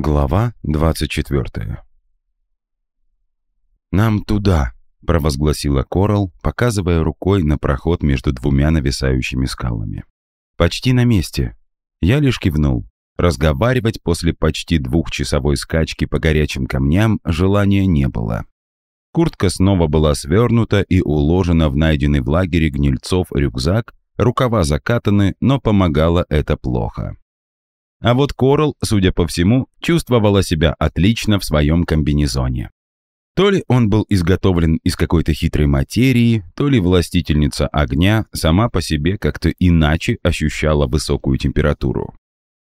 Глава 24 «Нам туда!» — провозгласила Корал, показывая рукой на проход между двумя нависающими скалами. «Почти на месте!» Я лишь кивнул. Разговаривать после почти двухчасовой скачки по горячим камням желания не было. Куртка снова была свернута и уложена в найденный в лагере гнильцов рюкзак, рукава закатаны, но помогало это плохо. А вот Корал, судя по всему, чувствовала себя отлично в своем комбинезоне. То ли он был изготовлен из какой-то хитрой материи, то ли властительница огня сама по себе как-то иначе ощущала высокую температуру.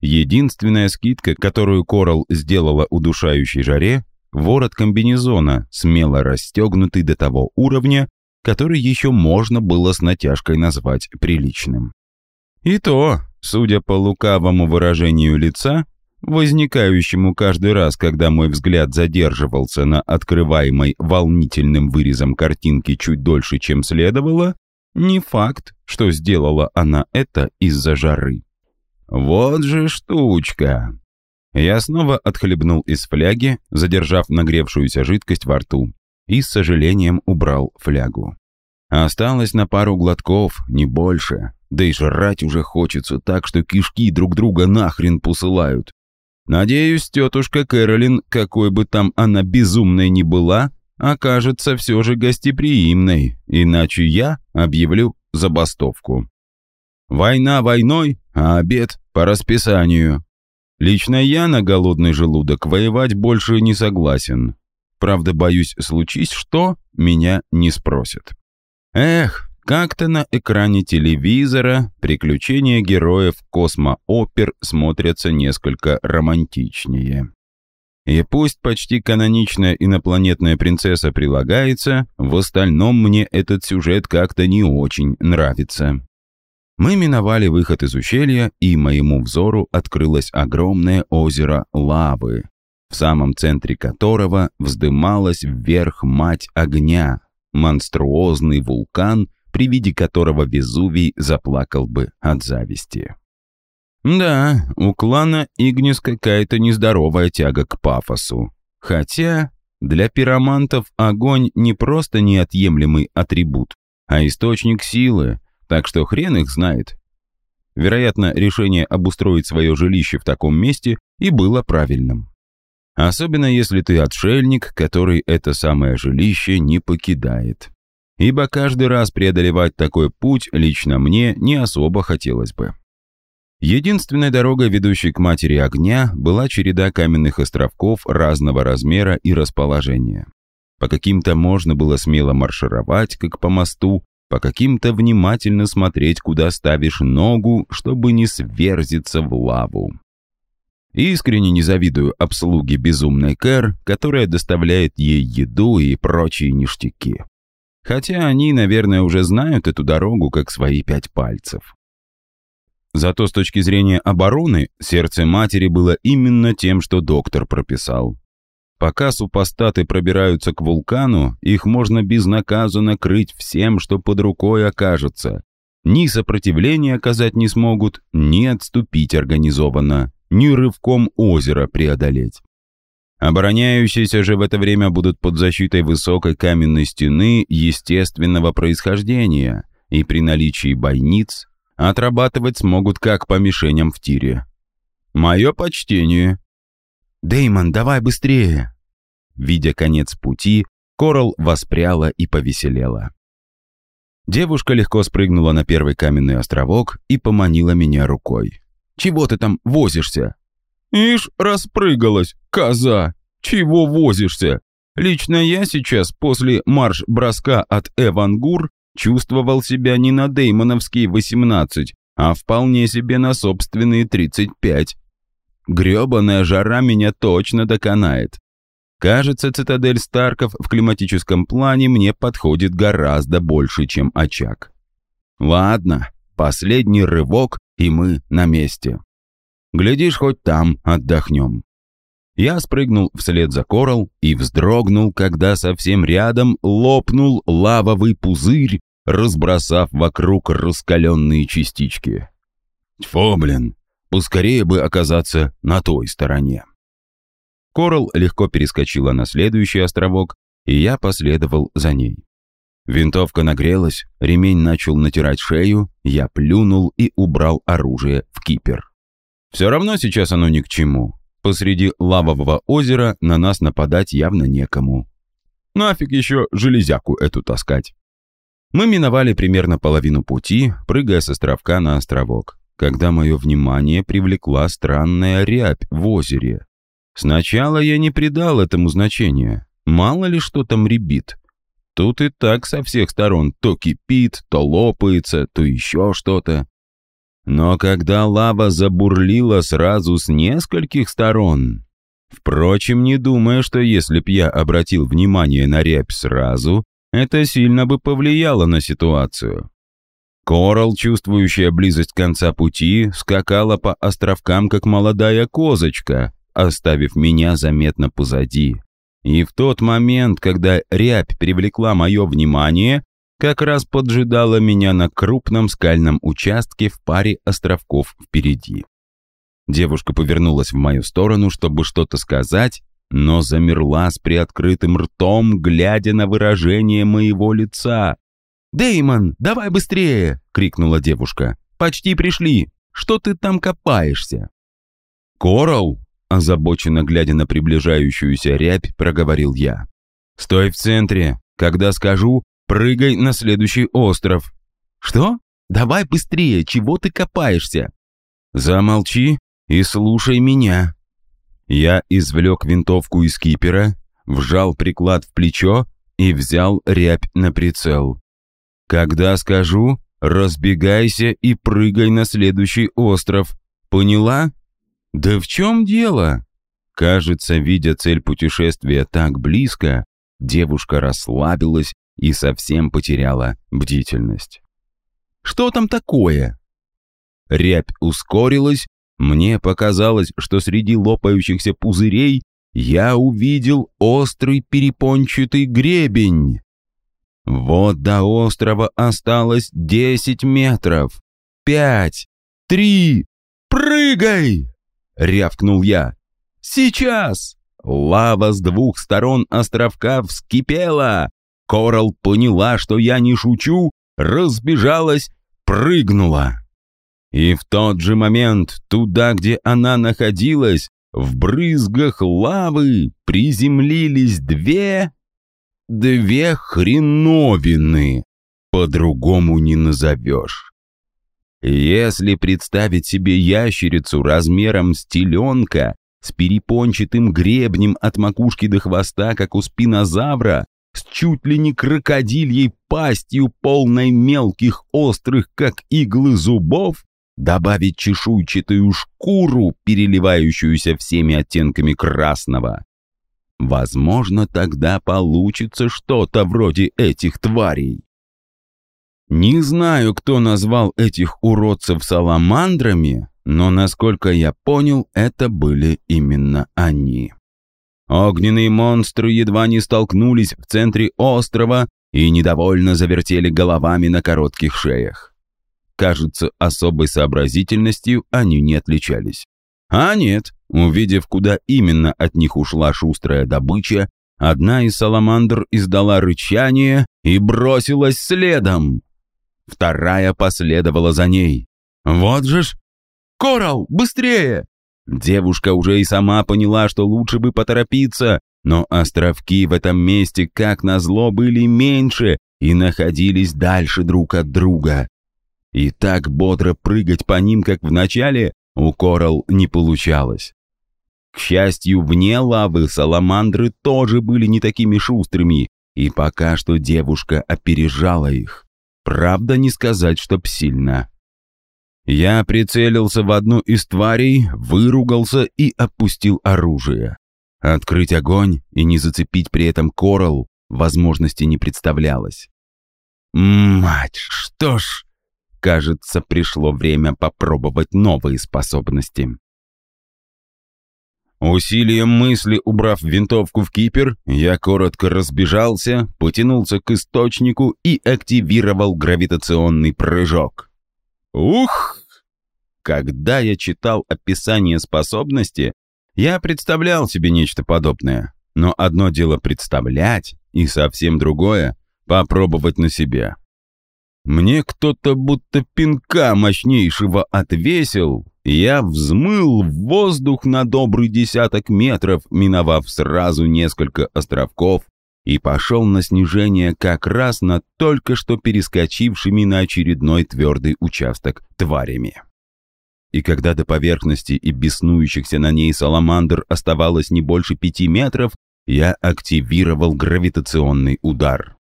Единственная скидка, которую Корал сделала удушающей жаре, ворот комбинезона, смело расстегнутый до того уровня, который еще можно было с натяжкой назвать приличным. И то, судя по лукавому выражению лица, возникающему каждый раз, когда мой взгляд задерживался на открываемой волнительным вырезом картинки чуть дольше, чем следовало, не факт, что сделала она это из-за жары. Вот же штучка. Я снова отхлебнул из фляги, задержав нагревшуюся жидкость во рту, и с сожалением убрал флягу. Осталось на пару глотков, не больше. Да и жрать уже хочется так, что кишки друг друга нахрен посылают. Надеюсь, тетушка Кэролин, какой бы там она безумной ни была, окажется все же гостеприимной, иначе я объявлю забастовку. Война войной, а обед по расписанию. Лично я на голодный желудок воевать больше не согласен. Правда, боюсь, случись что, меня не спросят. Эх, как-то на экране телевизора приключения героев космоопер смотрятся несколько романтичнее. И пусть почти каноничная инопланетная принцесса прилагается, в остальном мне этот сюжет как-то не очень нравится. Мы миновали выход из ущелья, и моему взору открылось огромное озеро лавы, в самом центре которого вздымалась вверх мать огня, монструозный вулкан – при виде которого Везувий заплакал бы от зависти. Да, у клана Игнис какая-то нездоровая тяга к пафосу. Хотя для пиромантов огонь не просто неотъемлемый атрибут, а источник силы, так что хрен их знает. Вероятно, решение обустроить свое жилище в таком месте и было правильным. Особенно если ты отшельник, который это самое жилище не покидает ибо каждый раз преодолевать такой путь лично мне не особо хотелось бы. Единственной дорогой, ведущей к матери огня, была череда каменных островков разного размера и расположения. По каким-то можно было смело маршировать, как по мосту, по каким-то внимательно смотреть, куда ставишь ногу, чтобы не сверзиться в лаву. Искренне не завидую обслуге безумной Кэр, которая доставляет ей еду и прочие ништяки. Хотя они, наверное, уже знают эту дорогу как свои пять пальцев. Зато с точки зрения обороны, сердце матери было именно тем, что доктор прописал. Пока супостаты пробираются к вулкану, их можно безнаказанно крыть всем, что под рукой окажется. Ни сопротивления оказать не смогут, ни отступить организованно, ни рывком озера преодолеть. Обороняющиеся же в это время будут под защитой высокой каменной стены естественного происхождения и при наличии бойниц отрабатывать смогут как по мишеням в тире. Мое почтение. Деймон, давай быстрее. Видя конец пути, Корал воспряла и повеселела. Девушка легко спрыгнула на первый каменный островок и поманила меня рукой. «Чего ты там возишься?» «Ишь, распрыгалась, коза! Чего возишься? Лично я сейчас, после марш-броска от Эвангур, чувствовал себя не на деймоновские 18, а вполне себе на собственные 35. Грёбаная жара меня точно доконает. Кажется, цитадель Старков в климатическом плане мне подходит гораздо больше, чем очаг. Ладно, последний рывок, и мы на месте. Глядишь, хоть там отдохнем. Я спрыгнул вслед за Корал и вздрогнул, когда совсем рядом лопнул лавовый пузырь, разбросав вокруг раскаленные частички. Тьфу, блин, поскорее бы оказаться на той стороне. Корал легко перескочила на следующий островок, и я последовал за ней. Винтовка нагрелась, ремень начал натирать шею, я плюнул и убрал оружие в кипер. Все равно сейчас оно ни к чему. Посреди лавового озера на нас нападать явно некому. Нафиг еще железяку эту таскать. Мы миновали примерно половину пути, прыгая с островка на островок, когда мое внимание привлекла странная рябь в озере. Сначала я не придал этому значения. Мало ли что там ребит. Тут и так со всех сторон то кипит, то лопается, то еще что-то. Но когда лава забурлила сразу с нескольких сторон... Впрочем, не думая, что если б я обратил внимание на рябь сразу, это сильно бы повлияло на ситуацию. Корал, чувствующая близость конца пути, скакала по островкам, как молодая козочка, оставив меня заметно позади. И в тот момент, когда рябь привлекла мое внимание, как раз поджидала меня на крупном скальном участке в паре островков впереди. Девушка повернулась в мою сторону, чтобы что-то сказать, но замерла с приоткрытым ртом, глядя на выражение моего лица. Деймон, давай быстрее!» — крикнула девушка. «Почти пришли! Что ты там копаешься?» «Коралл!» Озабоченно глядя на приближающуюся рябь, проговорил я. «Стой в центре. Когда скажу, прыгай на следующий остров». «Что? Давай быстрее, чего ты копаешься?» «Замолчи и слушай меня». Я извлек винтовку из кипера, вжал приклад в плечо и взял рябь на прицел. «Когда скажу, разбегайся и прыгай на следующий остров. Поняла?» «Да в чем дело?» Кажется, видя цель путешествия так близко, девушка расслабилась и совсем потеряла бдительность. «Что там такое?» Рябь ускорилась, мне показалось, что среди лопающихся пузырей я увидел острый перепончатый гребень. Вот до острова осталось десять метров. Пять, три, прыгай! — рявкнул я. «Сейчас!» Лава с двух сторон островка вскипела. Корал поняла, что я не шучу, разбежалась, прыгнула. И в тот же момент, туда, где она находилась, в брызгах лавы приземлились две... Две хреновины. По-другому не назовешь. Если представить себе ящерицу размером с теленка, с перепончатым гребнем от макушки до хвоста, как у спинозавра, с чуть ли не крокодильей пастью, полной мелких, острых, как иглы зубов, добавить чешуйчатую шкуру, переливающуюся всеми оттенками красного. Возможно, тогда получится что-то вроде этих тварей. Не знаю, кто назвал этих уродцев саламандрами, но, насколько я понял, это были именно они. Огненные монстры едва не столкнулись в центре острова и недовольно завертели головами на коротких шеях. Кажется, особой сообразительностью они не отличались. А нет, увидев, куда именно от них ушла шустрая добыча, одна из саламандр издала рычание и бросилась следом. Вторая последовала за ней. «Вот же ж! Корал, быстрее!» Девушка уже и сама поняла, что лучше бы поторопиться, но островки в этом месте, как назло, были меньше и находились дальше друг от друга. И так бодро прыгать по ним, как в начале, у Корал не получалось. К счастью, вне лавы саламандры тоже были не такими шустрыми, и пока что девушка опережала их. Правда, не сказать, чтоб сильно. Я прицелился в одну из тварей, выругался и опустил оружие. Открыть огонь и не зацепить при этом коралл возможности не представлялось. Мать, что ж, кажется, пришло время попробовать новые способности. Усилием мысли, убрав винтовку в кипер, я коротко разбежался, потянулся к источнику и активировал гравитационный прыжок. Ух! Когда я читал описание способности, Я представлял себе нечто подобное, но одно дело представлять, и совсем другое — попробовать на себе. Мне кто-то будто пинка мощнейшего отвесил, и я взмыл в воздух на добрый десяток метров, миновав сразу несколько островков, и пошел на снижение как раз над только что перескочившими на очередной твердый участок тварями. И когда до поверхности и беснующихся на ней саламандр оставалось не больше пяти метров, я активировал гравитационный удар.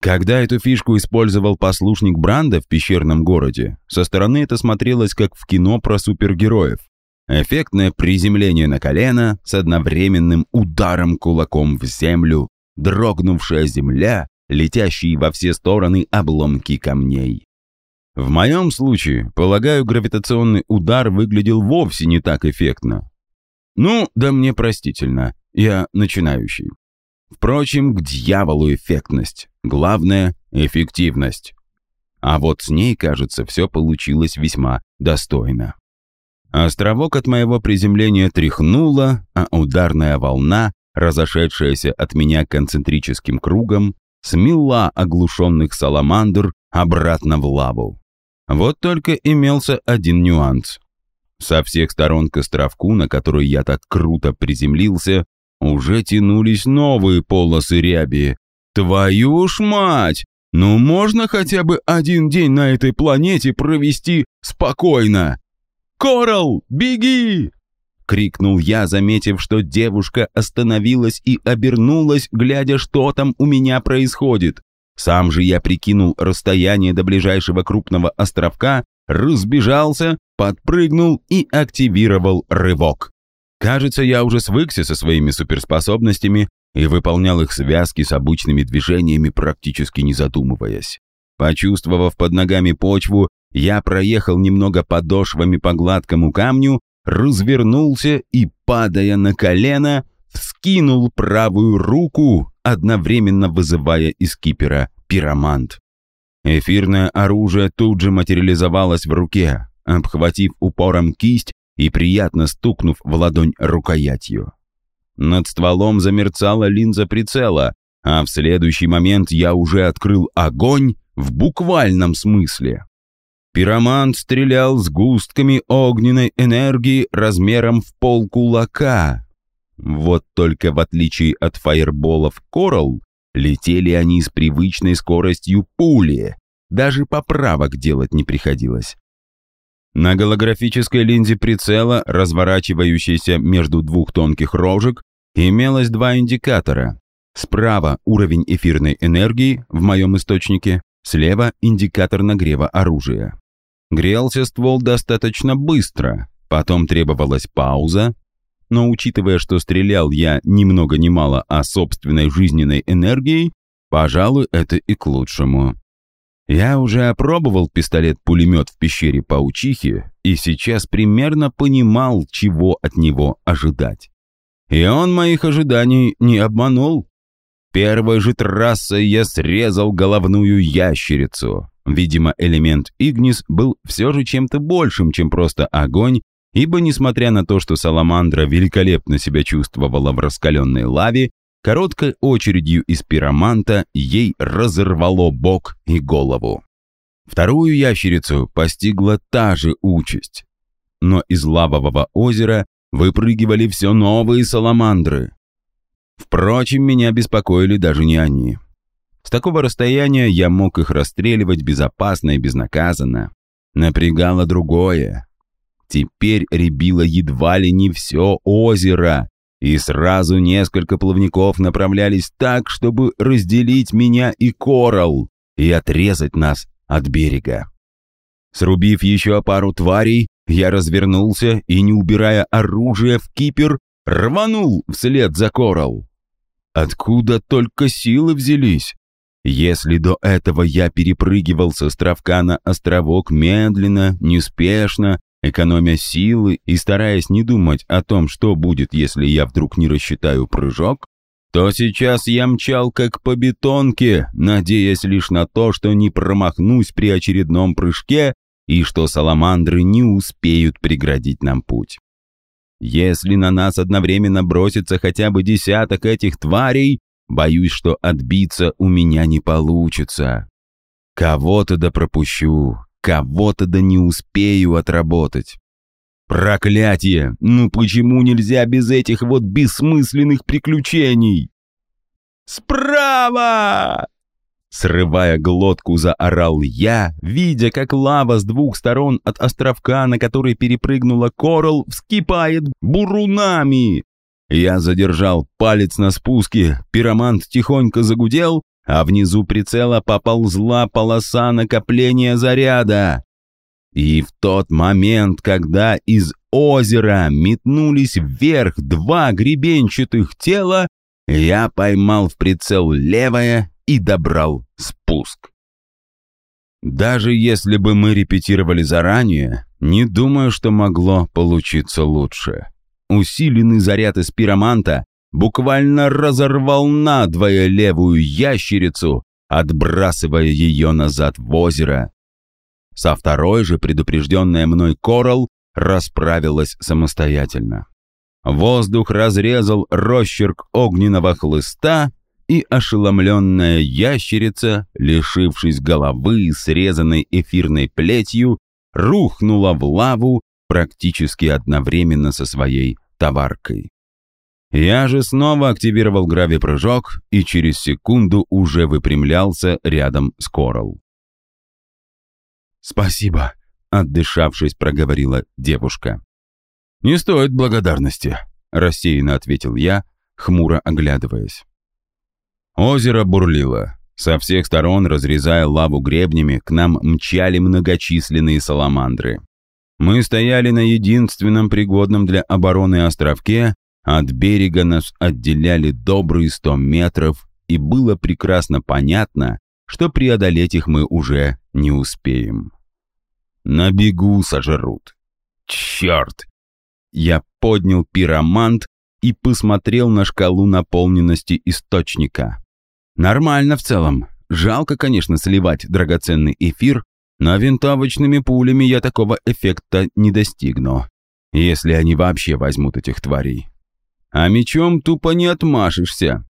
Когда эту фишку использовал послушник Бранда в пещерном городе, со стороны это смотрелось как в кино про супергероев. Эффектное приземление на колено с одновременным ударом кулаком в землю, дрогнувшая земля, летящие во все стороны обломки камней. В моем случае, полагаю, гравитационный удар выглядел вовсе не так эффектно. Ну, да мне простительно, я начинающий. Впрочем, к дьяволу эффектность. Главное — эффективность. А вот с ней, кажется, все получилось весьма достойно. Островок от моего приземления тряхнуло, а ударная волна, разошедшаяся от меня концентрическим кругом, смела оглушенных саламандр обратно в лаву. Вот только имелся один нюанс. Со всех сторон к островку, на который я так круто приземлился, уже тянулись новые полосы ряби. Твою ж мать! Ну можно хотя бы один день на этой планете провести спокойно? «Коралл, беги!» — крикнул я, заметив, что девушка остановилась и обернулась, глядя, что там у меня происходит. Сам же я прикинул расстояние до ближайшего крупного островка, разбежался, подпрыгнул и активировал рывок. Кажется, я уже свыкся со своими суперспособностями и выполнял их связки с обычными движениями, практически не задумываясь. Почувствовав под ногами почву, я проехал немного подошвами по гладкому камню, развернулся и, падая на колено, вскинул правую руку, одновременно вызывая из кипера пиромант. Эфирное оружие тут же материализовалось в руке, обхватив упором кисть и приятно стукнув в ладонь рукоятью. Над стволом замерцала линза прицела, а в следующий момент я уже открыл огонь в буквальном смысле. Пиромант стрелял с густками огненной энергии размером в пол кулака. Вот только в отличие от фаерболов Коралл, летели они с привычной скоростью пули. Даже поправок делать не приходилось. На голографической линзе прицела, разворачивающейся между двух тонких рожек, имелось два индикатора. Справа уровень эфирной энергии в моем источнике, слева индикатор нагрева оружия. Грелся ствол достаточно быстро, потом требовалась пауза, но учитывая, что стрелял я ни много ни мало, а собственной жизненной энергией, пожалуй, это и к лучшему. Я уже опробовал пистолет-пулемет в пещере паучихи и сейчас примерно понимал, чего от него ожидать. И он моих ожиданий не обманул. Первой же трассой я срезал головную ящерицу. Видимо, элемент Игнис был все же чем-то большим, чем просто огонь, ибо, несмотря на то, что Саламандра великолепно себя чувствовала в раскаленной лаве, Короткой очередью из пироманта ей разорвало бок и голову. Вторую ящерицу постигла та же участь. Но из лавового озера выпрыгивали все новые саламандры. Впрочем, меня беспокоили даже не они. С такого расстояния я мог их расстреливать безопасно и безнаказанно. Напрягало другое. Теперь ребило едва ли не все озеро, и сразу несколько плавников направлялись так, чтобы разделить меня и Коралл и отрезать нас от берега. Срубив еще пару тварей, я развернулся и, не убирая оружие в кипер, рванул вслед за Коралл. Откуда только силы взялись? Если до этого я перепрыгивал с островка на островок медленно, неспешно, экономя силы и стараясь не думать о том, что будет, если я вдруг не рассчитаю прыжок, то сейчас я мчал как по бетонке, надеясь лишь на то, что не промахнусь при очередном прыжке и что саламандры не успеют преградить нам путь. Если на нас одновременно бросится хотя бы десяток этих тварей, боюсь, что отбиться у меня не получится. Кого-то да пропущу, кого-то да не успею отработать. Проклятие! Ну почему нельзя без этих вот бессмысленных приключений? «Справа!» Срывая глотку, заорал я, видя, как лава с двух сторон от островка, на который перепрыгнула Корал, вскипает бурунами. Я задержал палец на спуске, пиромант тихонько загудел, а внизу прицела поползла полоса накопления заряда. И в тот момент, когда из озера метнулись вверх два гребенчатых тела, я поймал в прицел левое и добрал спуск. Даже если бы мы репетировали заранее, не думаю, что могло получиться лучше. Усиленный заряд из пироманта буквально разорвал надвое левую ящерицу, отбрасывая ее назад в озеро. Со второй же предупрежденная мной Корал расправилась самостоятельно. Воздух разрезал росчерк огненного хлыста, и ошеломленная ящерица, лишившись головы, срезанной эфирной плетью, рухнула в лаву практически одновременно со своей товаркой. Я же снова активировал гравипрыжок и через секунду уже выпрямлялся рядом с Корал. «Спасибо», — отдышавшись, проговорила девушка. «Не стоит благодарности», — рассеянно ответил я, хмуро оглядываясь. Озеро бурлило. Со всех сторон, разрезая лаву гребнями, к нам мчали многочисленные саламандры. Мы стояли на единственном пригодном для обороны островке, от берега нас отделяли добрые сто метров, и было прекрасно понятно, что преодолеть их мы уже не успеем. На бегу сожрут. Черт! Я поднял пиромант и посмотрел на шкалу наполненности источника. Нормально в целом. Жалко, конечно, сливать драгоценный эфир, но винтовочными пулями я такого эффекта не достигну, если они вообще возьмут этих тварей. А мечом тупо не отмашешься.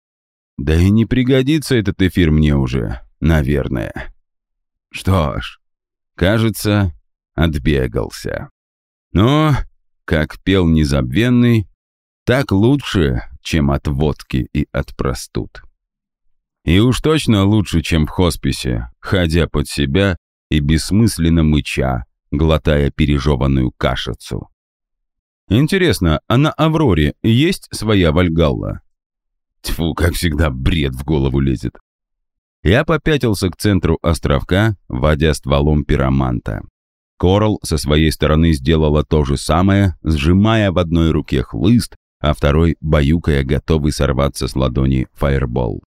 Да и не пригодится этот эфир мне уже, наверное. Что ж, кажется, отбегался. Но, как пел незабвенный, так лучше, чем от водки и от простуд. И уж точно лучше, чем в хосписе, ходя под себя и бессмысленно мыча, глотая пережеванную кашицу. Интересно, а на Авроре есть своя Вальгалла? Тьфу, как всегда, бред в голову лезет. Я попятился к центру островка, водя стволом пироманта. Корал со своей стороны сделала то же самое, сжимая в одной руке хлыст, а второй баюкая, готовый сорваться с ладони фаербол.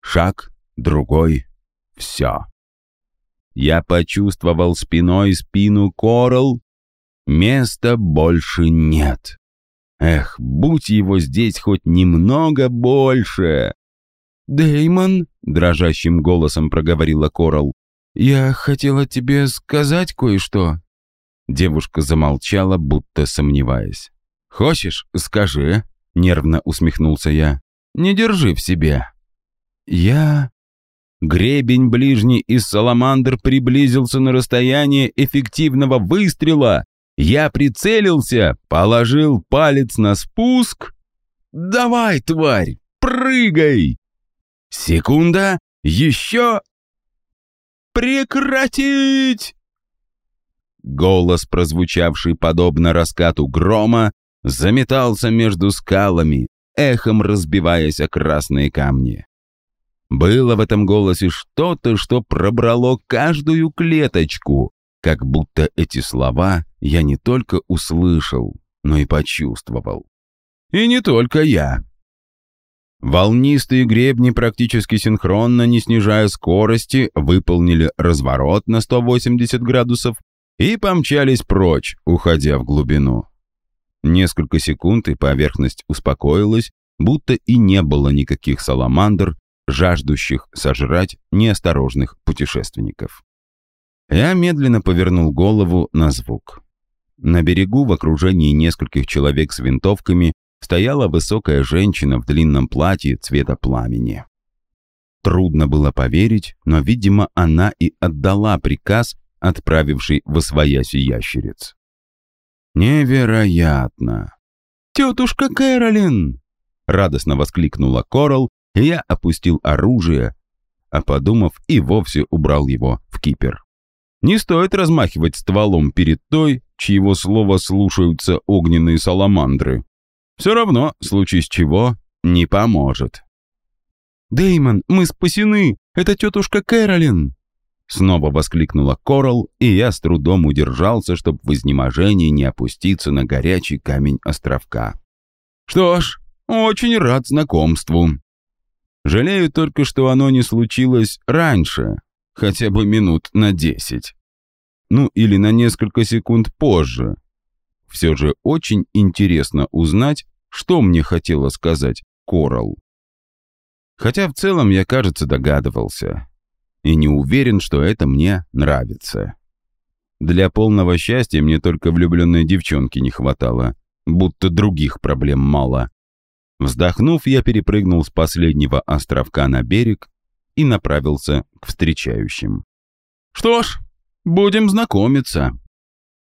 Шаг, другой, все. Я почувствовал спиной спину Корал. Места больше нет. Эх, будь его здесь хоть немного больше. Деймон, дрожащим голосом проговорила Корал, я хотела тебе сказать кое-что. Девушка замолчала, будто сомневаясь. «Хочешь, скажи», — нервно усмехнулся я. «Не держи в себе». «Я...» Гребень ближний из саламандр приблизился на расстояние эффективного выстрела. Я прицелился, положил палец на спуск. «Давай, тварь, прыгай!» Секунда, еще... «Прекратить!» Голос, прозвучавший подобно раскату грома, заметался между скалами, эхом разбиваясь о красные камни. Было в этом голосе что-то, что пробрало каждую клеточку, как будто эти слова я не только услышал, но и почувствовал. И не только я. Волнистые гребни практически синхронно, не снижая скорости, выполнили разворот на 180 градусов и помчались прочь, уходя в глубину. Несколько секунд, и поверхность успокоилась, будто и не было никаких саламандр, жаждущих сожрать неосторожных путешественников. Я медленно повернул голову на звук. На берегу в окружении нескольких человек с винтовками стояла высокая женщина в длинном платье цвета пламени. Трудно было поверить, но, видимо, она и отдала приказ, отправивший в освоясь ящериц. «Невероятно!» «Тетушка Кэролин!» — радостно воскликнула Корал, я опустил оружие, а подумав, и вовсе убрал его в кипер. Не стоит размахивать стволом перед той, чьего слова слушаются огненные саламандры. Все равно, в случае с чего, не поможет. Деймон, мы спасены! Это тетушка Кэролин!» Снова воскликнула Корал, и я с трудом удержался, чтобы в изнеможении не опуститься на горячий камень островка. «Что ж, очень рад знакомству. Жалею только, что оно не случилось раньше, хотя бы минут на десять. Ну или на несколько секунд позже. Все же очень интересно узнать, что мне хотела сказать Корал. Хотя в целом я, кажется, догадывался. И не уверен, что это мне нравится. Для полного счастья мне только влюбленной девчонки не хватало, будто других проблем мало. Вздохнув, я перепрыгнул с последнего островка на берег и направился к встречающим. «Что ж, будем знакомиться»,